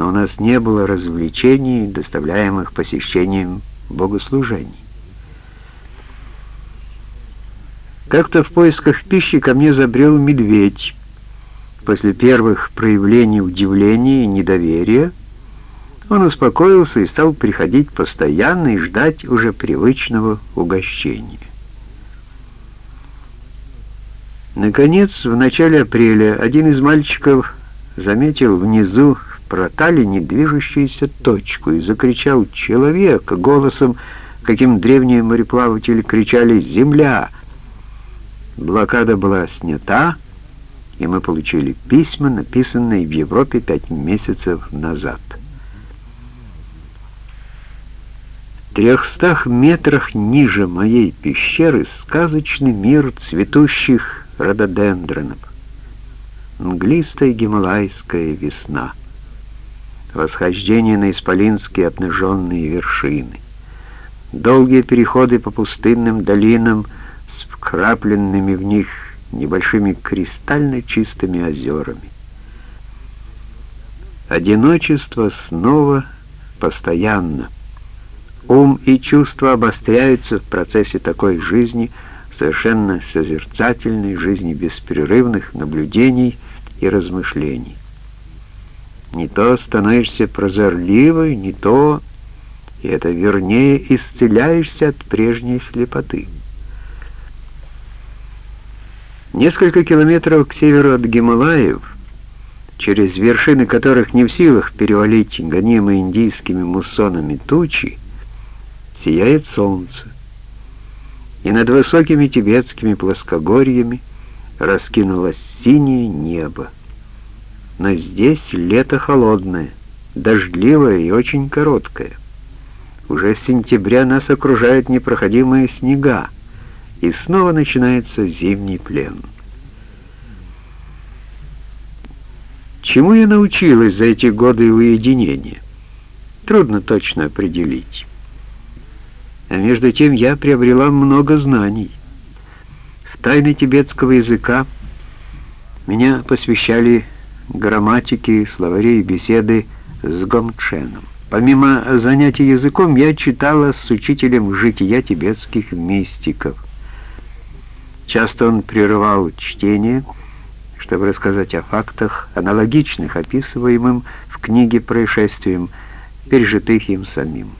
но у нас не было развлечений, доставляемых посещением богослужений. Как-то в поисках пищи ко мне забрел медведь. После первых проявлений удивления и недоверия он успокоился и стал приходить постоянно и ждать уже привычного угощения. Наконец, в начале апреля один из мальчиков заметил внизу в проталине движущуюся точку и закричал «Человек!» голосом, каким древние мореплаватели кричали «Земля!» Блокада была снята, и мы получили письма, написанные в Европе пять месяцев назад. В трехстах метрах ниже моей пещеры сказочный мир цветущих рододендронов. Мглистая гималайская весна. Восхождение на исполинские обнаженные вершины. Долгие переходы по пустынным долинам — вкрапленными в них небольшими кристально чистыми озерами. Одиночество снова постоянно. Ум и чувства обостряются в процессе такой жизни, совершенно созерцательной жизни беспрерывных наблюдений и размышлений. Не то становишься прозорливой, не то, и это вернее, исцеляешься от прежней слепоты. Несколько километров к северу от Гималаев, через вершины которых не в силах перевалить гонимые индийскими муссонами тучи, сияет солнце. И над высокими тибетскими плоскогорьями раскинулось синее небо. Но здесь лето холодное, дождливое и очень короткое. Уже с сентября нас окружают непроходимые снега, и снова начинается зимний плен. Чему я научилась за эти годы уединения? Трудно точно определить. А между тем я приобрела много знаний. В тайны тибетского языка меня посвящали грамматики, словари и беседы с Гомченом. Помимо занятий языком, я читала с учителем жития тибетских мистиков. Часто он прерывал чтение, чтобы рассказать о фактах, аналогичных описываемым в книге происшествиям, пережитых им самим.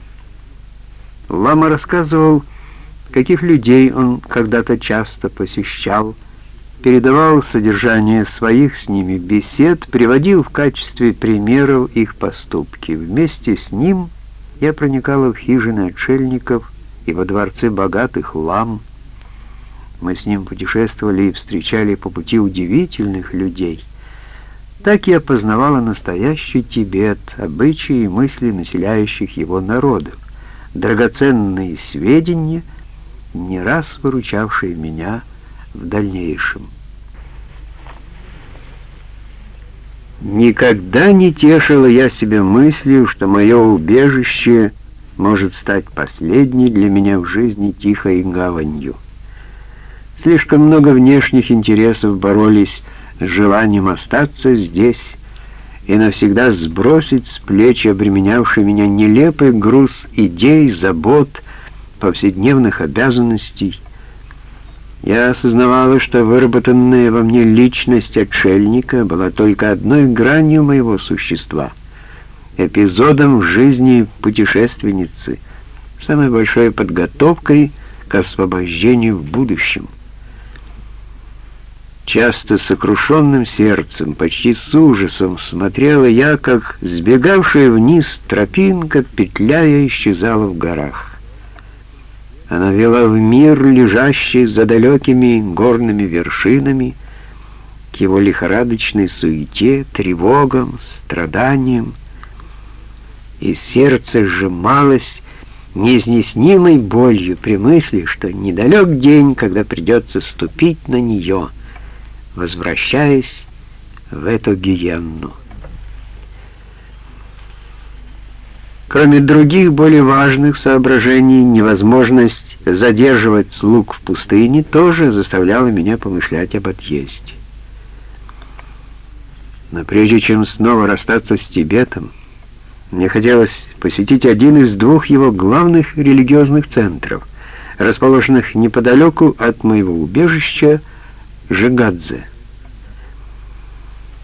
Лама рассказывал, каких людей он когда-то часто посещал, передавал содержание своих с ними бесед, приводил в качестве примеров их поступки. Вместе с ним я проникала в хижины отшельников и во дворцы богатых лам, мы с ним путешествовали и встречали по пути удивительных людей. Так я познавала настоящий Тибет, обычаи и мысли населяющих его народов, драгоценные сведения, не раз выручавшие меня в дальнейшем. Никогда не тешила я себя мыслью, что мое убежище может стать последней для меня в жизни тихой гаванью. Слишком много внешних интересов боролись с желанием остаться здесь и навсегда сбросить с плеч обременявший меня нелепый груз идей, забот, повседневных обязанностей. Я осознавала, что выработанная во мне личность отшельника была только одной гранью моего существа, эпизодом в жизни путешественницы, самой большой подготовкой к освобождению в будущем. Часто сокрушенным сердцем, почти с ужасом смотрела я, как сбегавшая вниз тропинка, петляя, исчезала в горах. Она вела в мир, лежащий за далекими горными вершинами, к его лихорадочной суете, тревогам, страданиям, и сердце сжималось неизъяснимой болью при мысли, что недалек день, когда придется ступить на нее — возвращаясь в эту гиенну. Кроме других более важных соображений, невозможность задерживать слуг в пустыне тоже заставляла меня помышлять об отъезде. Но прежде чем снова расстаться с Тибетом, Мне хотелось посетить один из двух его главных религиозных центров, расположенных неподалеку от моего убежища Жигадзе.